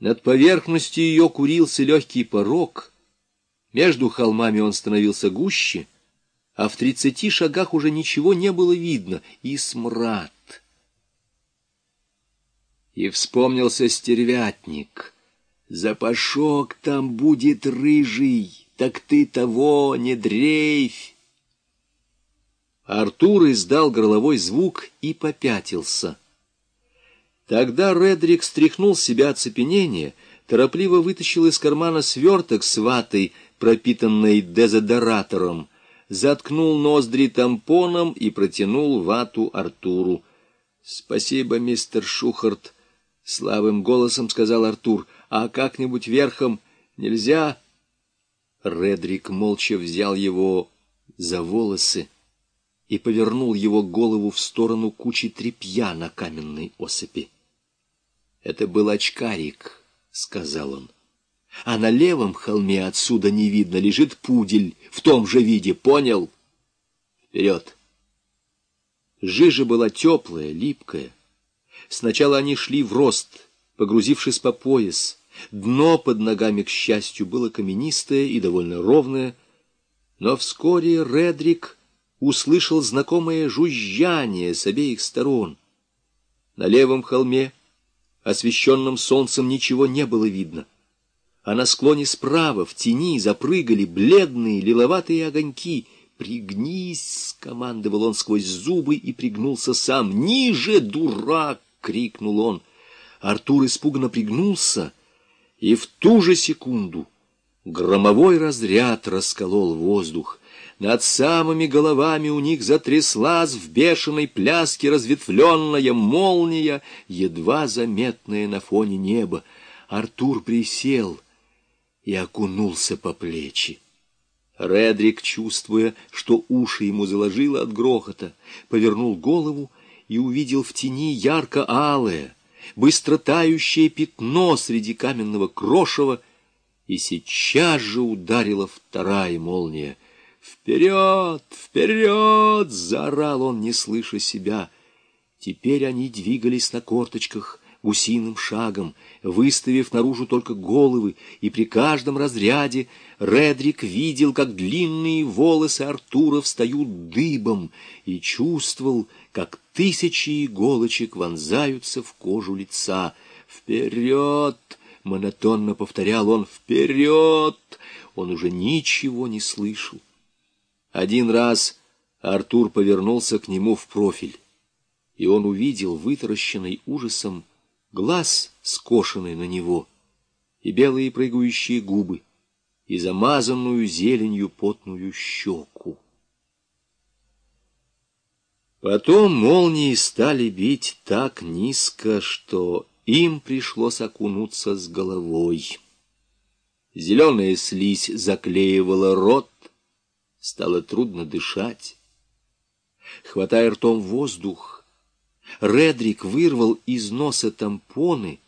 Над поверхностью ее курился легкий порог, между холмами он становился гуще, а в тридцати шагах уже ничего не было видно, и смрад. И вспомнился стервятник. «Запашок там будет рыжий, так ты того не дрейфь!» Артур издал горловой звук и попятился. Тогда Редрик стряхнул с себя оцепенение, торопливо вытащил из кармана сверток с ватой, пропитанной дезодоратором, заткнул ноздри тампоном и протянул вату Артуру. — Спасибо, мистер Шухарт, — слабым голосом сказал Артур. — А как-нибудь верхом нельзя? Редрик молча взял его за волосы и повернул его голову в сторону кучи тряпья на каменной осыпи. «Это был очкарик», — сказал он. «А на левом холме отсюда не видно, лежит пудель в том же виде, понял? Вперед!» Жижа была теплая, липкая. Сначала они шли в рост, погрузившись по пояс. Дно под ногами, к счастью, было каменистое и довольно ровное. Но вскоре Редрик услышал знакомое жужжание с обеих сторон. На левом холме, освещенном солнцем, ничего не было видно, а на склоне справа в тени запрыгали бледные лиловатые огоньки. «Пригнись!» — скомандовал он сквозь зубы и пригнулся сам. «Ниже, дурак!» — крикнул он. Артур испуганно пригнулся, и в ту же секунду громовой разряд расколол воздух. Над самыми головами у них затряслась в бешеной пляске разветвленная молния, едва заметная на фоне неба. Артур присел и окунулся по плечи. Редрик, чувствуя, что уши ему заложило от грохота, повернул голову и увидел в тени ярко-алое, быстро тающее пятно среди каменного крошева, и сейчас же ударила вторая молния — «Вперед! Вперед!» — заорал он, не слыша себя. Теперь они двигались на корточках, гусиным шагом, выставив наружу только головы, и при каждом разряде Редрик видел, как длинные волосы Артура встают дыбом, и чувствовал, как тысячи иголочек вонзаются в кожу лица. «Вперед!» — монотонно повторял он. «Вперед!» Он уже ничего не слышал. Один раз Артур повернулся к нему в профиль, и он увидел вытаращенный ужасом глаз, скошенный на него, и белые прыгающие губы, и замазанную зеленью потную щеку. Потом молнии стали бить так низко, что им пришлось окунуться с головой. Зеленая слизь заклеивала рот, Стало трудно дышать. Хватая ртом воздух, Редрик вырвал из носа тампоны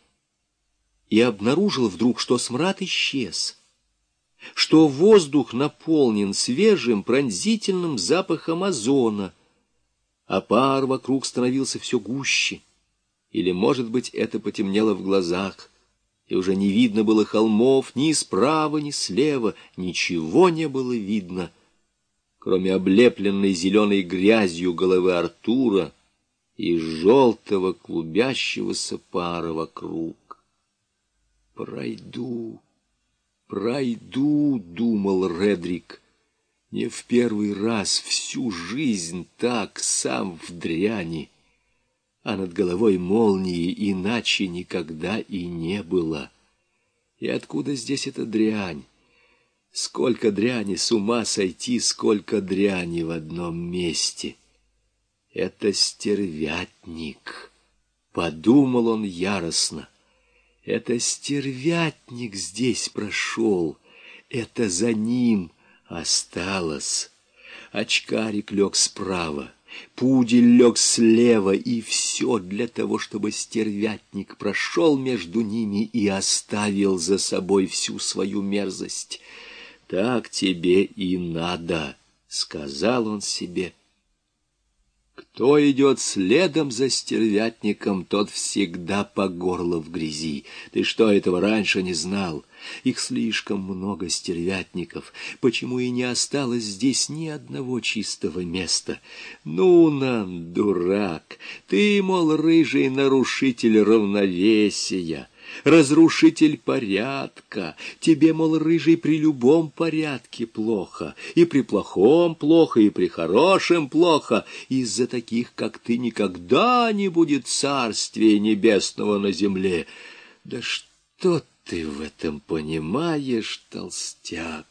и обнаружил вдруг, что смрад исчез, что воздух наполнен свежим пронзительным запахом озона, а пар вокруг становился все гуще. Или, может быть, это потемнело в глазах, и уже не видно было холмов ни справа, ни слева, ничего не было видно — кроме облепленной зеленой грязью головы Артура и желтого клубящегося пара вокруг. «Пройду, пройду», — думал Редрик, — «не в первый раз всю жизнь так сам в дряни, а над головой молнии иначе никогда и не было. И откуда здесь эта дрянь? Сколько дряни, с ума сойти, сколько дряни в одном месте. Это стервятник, подумал он яростно. Это стервятник здесь прошел, это за ним осталось. Очкарик лег справа, пудель лег слева, и все для того, чтобы стервятник прошел между ними и оставил за собой всю свою мерзость. «Так тебе и надо», — сказал он себе. Кто идет следом за стервятником, тот всегда по горло в грязи. Ты что, этого раньше не знал? Их слишком много стервятников. Почему и не осталось здесь ни одного чистого места? Ну, нам, дурак, ты, мол, рыжий нарушитель равновесия разрушитель порядка. Тебе, мол, рыжий, при любом порядке плохо, и при плохом плохо, и при хорошем плохо. Из-за таких, как ты, никогда не будет царствия небесного на земле. Да что ты в этом понимаешь, толстяк?